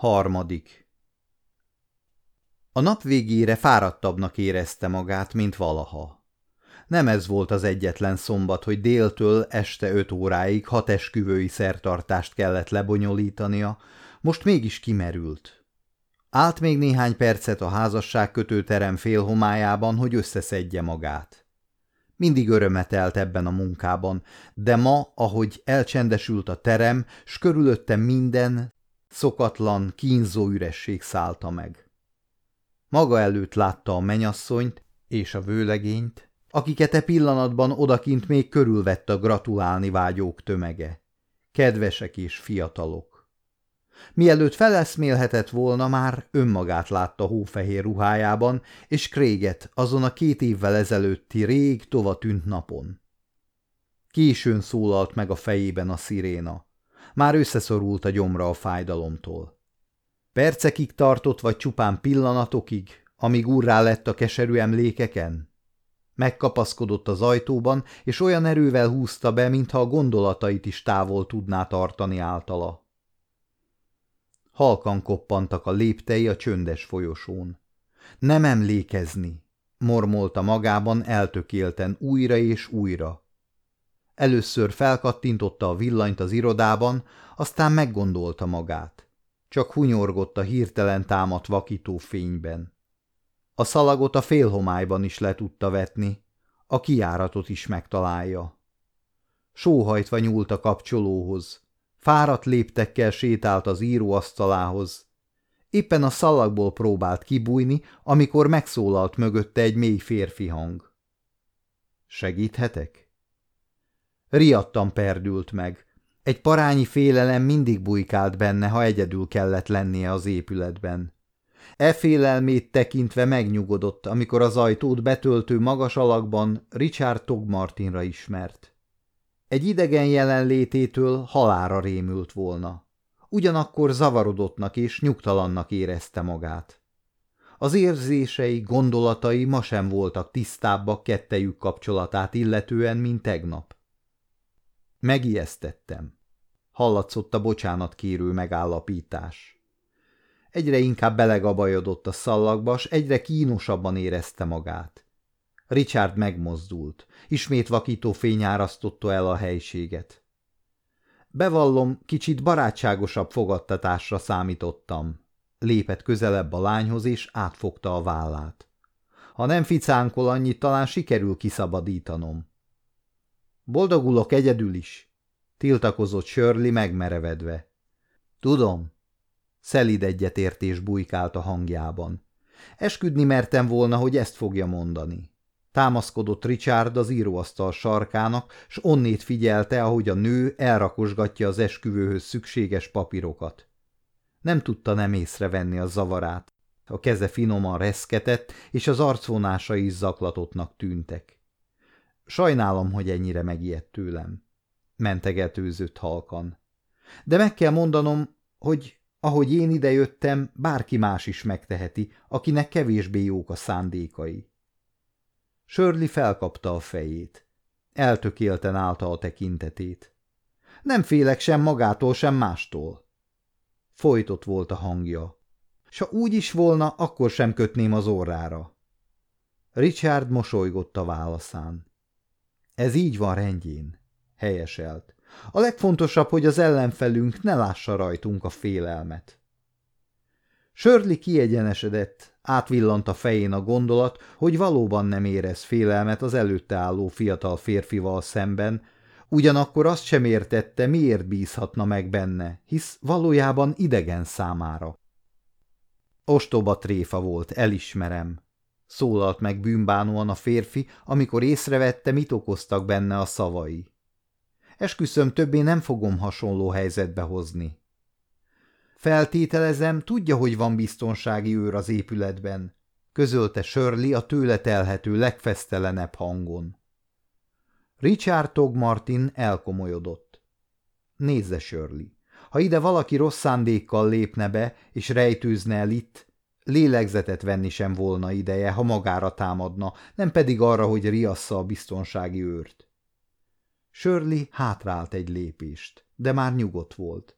Harmadik A nap végére fáradtabbnak érezte magát, mint valaha. Nem ez volt az egyetlen szombat, hogy déltől este öt óráig hat esküvői szertartást kellett lebonyolítania, most mégis kimerült. Állt még néhány percet a házasságkötő terem félhomájában, hogy összeszedje magát. Mindig örömet elt ebben a munkában, de ma, ahogy elcsendesült a terem, s körülötte minden, szokatlan, kínzó üresség szállta meg. Maga előtt látta a menyasszonyt és a vőlegényt, akiket e pillanatban odakint még körülvett a gratulálni vágyók tömege. Kedvesek és fiatalok. Mielőtt feleszmélhetett volna, már önmagát látta hófehér ruhájában, és Kréget azon a két évvel ezelőtti rég tova tűnt napon. Későn szólalt meg a fejében a sziréna. Már összeszorult a gyomra a fájdalomtól. Percekig tartott, vagy csupán pillanatokig, amíg úrrá lett a keserű emlékeken? Megkapaszkodott az ajtóban, és olyan erővel húzta be, mintha a gondolatait is távol tudná tartani általa. Halkan koppantak a léptei a csöndes folyosón. Nem emlékezni, mormolta magában eltökélten újra és újra. Először felkattintotta a villanyt az irodában, aztán meggondolta magát. Csak hunyorgott a hirtelen támadt vakító fényben. A szalagot a félhomályban is le tudta vetni, a kiáratot is megtalálja. Sóhajtva nyúlt a kapcsolóhoz, fáradt léptekkel sétált az íróasztalához. Éppen a szalagból próbált kibújni, amikor megszólalt mögötte egy mély férfi hang. Segíthetek? Riadtan perdült meg. Egy parányi félelem mindig bujkált benne, ha egyedül kellett lennie az épületben. E félelmét tekintve megnyugodott, amikor az ajtót betöltő magas alakban Richard Togmartinra ismert. Egy idegen jelenlététől halára rémült volna. Ugyanakkor zavarodottnak és nyugtalannak érezte magát. Az érzései, gondolatai ma sem voltak tisztábbak kettejük kapcsolatát illetően, mint tegnap. Megijesztettem. Hallatszott a bocsánat kérő megállapítás. Egyre inkább belegabajodott a szallagba, s egyre kínosabban érezte magát. Richard megmozdult. Ismét vakító fény árasztotta el a helységet. Bevallom, kicsit barátságosabb fogadtatásra számítottam. Lépett közelebb a lányhoz, és átfogta a vállát. Ha nem ficánkol annyit, talán sikerül kiszabadítanom. Boldogulok egyedül is, tiltakozott Shirley megmerevedve. Tudom. Szelid egyetértés bujkált a hangjában. Esküdni mertem volna, hogy ezt fogja mondani. Támaszkodott Richard az íróasztal sarkának, s onnét figyelte, ahogy a nő elrakosgatja az esküvőhöz szükséges papírokat. Nem tudta nem észrevenni a zavarát. A keze finoman reszketett, és az arcvonása is zaklatottnak tűntek. Sajnálom, hogy ennyire megijedt tőlem. Mentegetőzött halkan. De meg kell mondanom, hogy ahogy én idejöttem, bárki más is megteheti, akinek kevésbé jók a szándékai. Sörli felkapta a fejét. Eltökélten állta a tekintetét. Nem félek sem magától, sem mástól. Folytott volt a hangja. S ha úgy is volna, akkor sem kötném az orrára. Richard mosolygott a válaszán. Ez így van rendjén, helyeselt. A legfontosabb, hogy az ellenfelünk ne lássa rajtunk a félelmet. Sörli kiegyenesedett, átvillant a fején a gondolat, hogy valóban nem érez félelmet az előtte álló fiatal férfival szemben, ugyanakkor azt sem értette, miért bízhatna meg benne, hisz valójában idegen számára. Ostoba tréfa volt, elismerem, szólalt meg bűnbánóan a férfi, amikor észrevette, mit okoztak benne a szavai. Esküszöm, többé nem fogom hasonló helyzetbe hozni. Feltételezem, tudja, hogy van biztonsági őr az épületben, közölte Shirley a tőle telhető legfesztelenebb hangon. Richard Tog Martin elkomolyodott. Nézze, Shirley, ha ide valaki rossz szándékkal lépne be, és rejtőzne el itt, Lélegzetet venni sem volna ideje, ha magára támadna, nem pedig arra, hogy riassza a biztonsági őrt. Shirley hátrált egy lépést, de már nyugodt volt.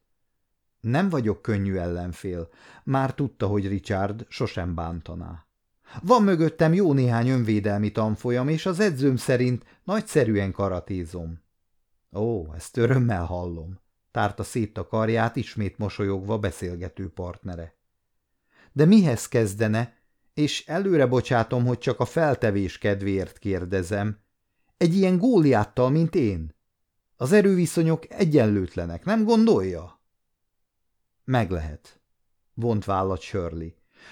Nem vagyok könnyű ellenfél. Már tudta, hogy Richard sosem bántaná. Van mögöttem jó néhány önvédelmi tanfolyam, és az edzőm szerint nagyszerűen karatézom. Ó, ezt örömmel hallom, tárta szét a karját, ismét mosolyogva beszélgető partnere. De mihez kezdene, és előre bocsátom, hogy csak a feltevés kedvéért kérdezem, egy ilyen góliáttal, mint én? Az erőviszonyok egyenlőtlenek, nem gondolja? Meg lehet, vont vállat Shirley.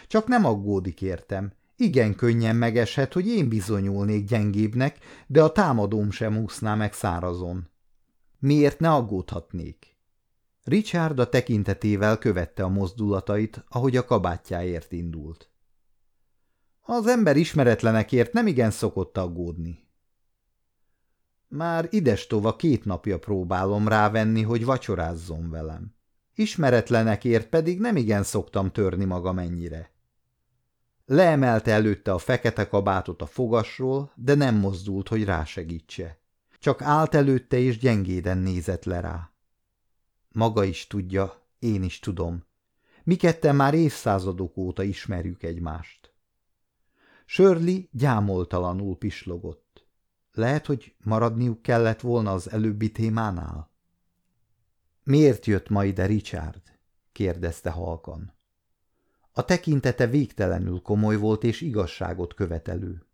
Csak nem aggódik értem. Igen könnyen megeshet, hogy én bizonyulnék gyengébbnek, de a támadóm sem úszná meg szárazon. Miért ne aggódhatnék? Richard a tekintetével követte a mozdulatait, ahogy a kabátjáért indult. Az ember ismeretlenekért nem igen szokott aggódni. Már idestova két napja próbálom rávenni, hogy vacsorázzon velem. Ismeretlenekért pedig nem igen szoktam törni magam ennyire. Leemelte előtte a fekete kabátot a fogasról, de nem mozdult, hogy rásegítse. Csak állt előtte és gyengéden nézett le rá. Maga is tudja, én is tudom. Mi ketten már évszázadok óta ismerjük egymást. Sörli gyámoltalanul pislogott. Lehet, hogy maradniuk kellett volna az előbbi témánál? Miért jött ma ide Richard? kérdezte halkan. A tekintete végtelenül komoly volt és igazságot követelő.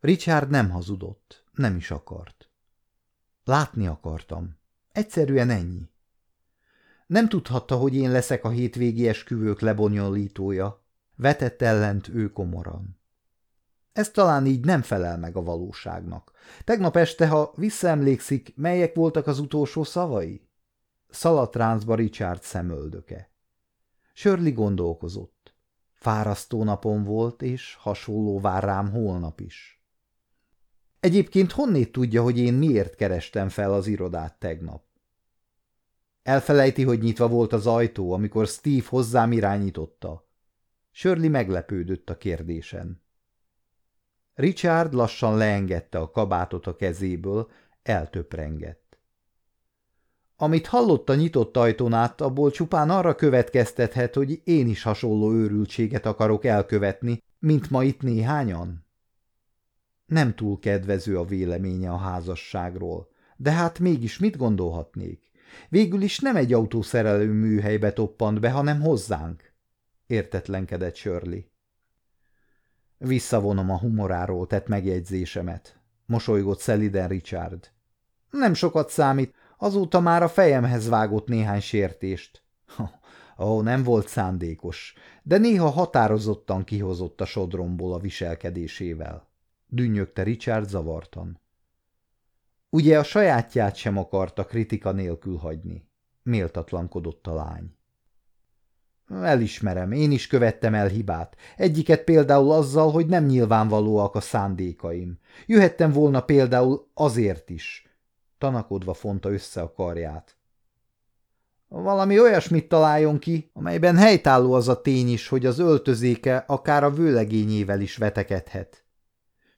Richard nem hazudott, nem is akart. Látni akartam. Egyszerűen ennyi. Nem tudhatta, hogy én leszek a hétvégi esküvők lebonyolítója, vetett ellent ő komoran. Ez talán így nem felel meg a valóságnak. Tegnap este, ha visszaemlékszik, melyek voltak az utolsó szavai? Szalatráncba Richard szemöldöke. Sörli gondolkozott. Fárasztó napon volt, és hasonló vár rám holnap is. Egyébként honnét tudja, hogy én miért kerestem fel az irodát tegnap? Elfelejti, hogy nyitva volt az ajtó, amikor Steve hozzám irányította. Sörli meglepődött a kérdésen. Richard lassan leengedte a kabátot a kezéből, eltöprengett. Amit hallott a nyitott ajtón át, abból csupán arra következtethet, hogy én is hasonló őrültséget akarok elkövetni, mint ma itt néhányan. Nem túl kedvező a véleménye a házasságról, de hát mégis mit gondolhatnék? Végül is nem egy autószerelő műhelybe toppant be, hanem hozzánk, értetlenkedett Shirley. Visszavonom a humoráról tett megjegyzésemet, mosolygott szeliden Richard. Nem sokat számít, azóta már a fejemhez vágott néhány sértést. Ó, oh, nem volt szándékos, de néha határozottan kihozott a sodromból a viselkedésével. Dünnyögte Richard zavartan. Ugye a sajátját sem akarta kritika nélkül hagyni. Méltatlankodott a lány. Elismerem, én is követtem el hibát. Egyiket például azzal, hogy nem nyilvánvalóak a szándékaim. Jöhettem volna például azért is. Tanakodva fonta össze a karját. Valami olyasmit találjon ki, amelyben helytálló az a tény is, hogy az öltözéke akár a vőlegényével is vetekedhet.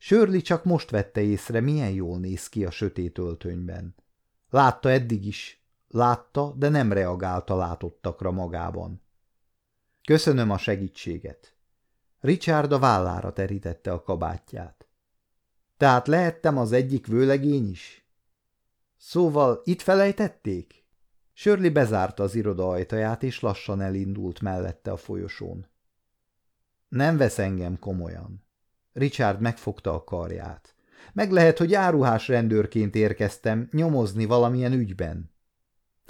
Sörli csak most vette észre, milyen jól néz ki a sötét öltönyben. Látta eddig is. Látta, de nem reagálta látottakra magában. Köszönöm a segítséget. Richard a vállára terítette a kabátját. Tehát lehettem az egyik vőlegény is? Szóval itt felejtették? Sörli bezárta az iroda ajtaját, és lassan elindult mellette a folyosón. Nem vesz engem komolyan. Richard megfogta a karját. Meg lehet, hogy áruhás rendőrként érkeztem nyomozni valamilyen ügyben.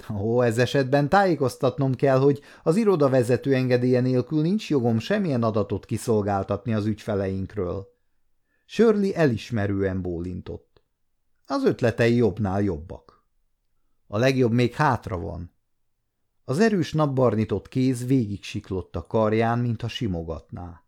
Ó, ez esetben tájékoztatnom kell, hogy az iroda vezető engedélye nélkül nincs jogom semmilyen adatot kiszolgáltatni az ügyfeleinkről. Shirley elismerően bólintott. Az ötletei jobbnál jobbak. A legjobb még hátra van. Az erős napbarnitott kéz végig siklott a karján, mintha simogatná.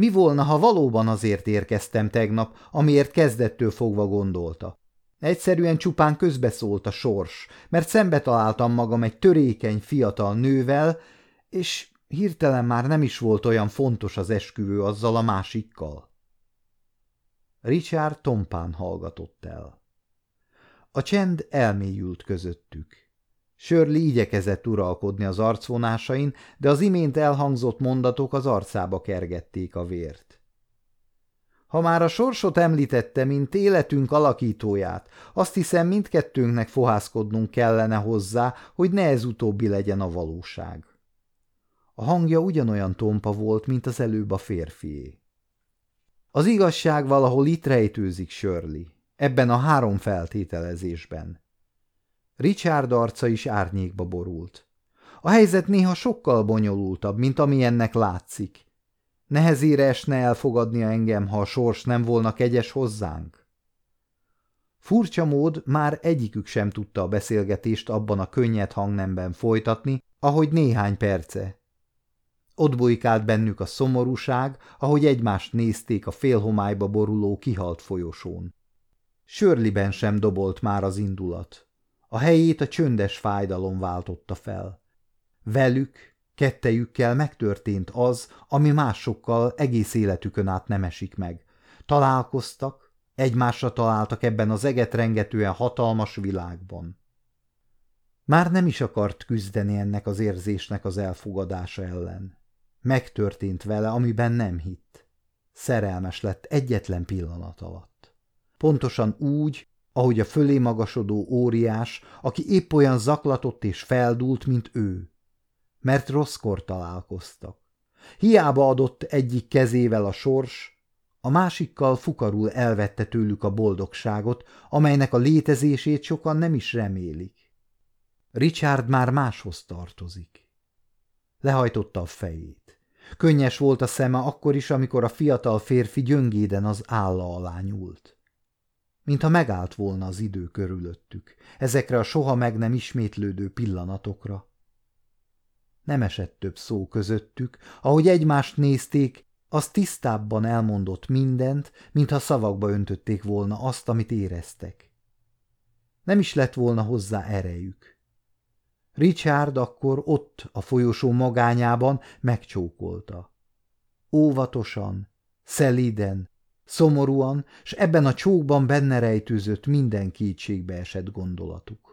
Mi volna, ha valóban azért érkeztem tegnap, amiért kezdettől fogva gondolta? Egyszerűen csupán közbeszólt a sors, mert szembe találtam magam egy törékeny, fiatal nővel, és hirtelen már nem is volt olyan fontos az esküvő azzal a másikkal. Richard tompán hallgatott el. A csend elmélyült közöttük. Shirley igyekezett uralkodni az arcvonásain, de az imént elhangzott mondatok az arcába kergették a vért. Ha már a sorsot említette, mint életünk alakítóját, azt hiszem mindkettőnknek fohászkodnunk kellene hozzá, hogy ne ez utóbbi legyen a valóság. A hangja ugyanolyan tompa volt, mint az előbb a férfié. Az igazság valahol itt rejtőzik, Shirley, ebben a három feltételezésben. Richard arca is árnyékba borult. A helyzet néha sokkal bonyolultabb, mint ami ennek látszik. Nehezére esne elfogadnia engem, ha a sors nem volna kegyes hozzánk. Furcsa mód már egyikük sem tudta a beszélgetést abban a könnyed hangnemben folytatni, ahogy néhány perce. Ott bujkált bennük a szomorúság, ahogy egymást nézték a félhomályba boruló kihalt folyosón. Sörliben sem dobolt már az indulat. A helyét a csöndes fájdalom váltotta fel. Velük, kettejükkel megtörtént az, ami másokkal egész életükön át nem esik meg. Találkoztak, egymásra találtak ebben az egetrengetően hatalmas világban. Már nem is akart küzdeni ennek az érzésnek az elfogadása ellen. Megtörtént vele, amiben nem hitt. Szerelmes lett egyetlen pillanat alatt. Pontosan úgy, ahogy a fölé magasodó óriás, aki épp olyan zaklatott és feldult, mint ő. Mert rosszkor találkoztak. Hiába adott egyik kezével a sors, a másikkal fukarul elvette tőlük a boldogságot, amelynek a létezését sokan nem is remélik. Richard már máshoz tartozik. Lehajtotta a fejét. Könnyes volt a szeme akkor is, amikor a fiatal férfi gyöngéden az álla alá nyúlt mintha megállt volna az idő körülöttük, ezekre a soha meg nem ismétlődő pillanatokra. Nem esett több szó közöttük, ahogy egymást nézték, az tisztábban elmondott mindent, mintha szavakba öntötték volna azt, amit éreztek. Nem is lett volna hozzá erejük. Richard akkor ott a folyosó magányában megcsókolta. Óvatosan, szeliden, Szomorúan, s ebben a csókban benne rejtőzött minden kétségbe esett gondolatuk.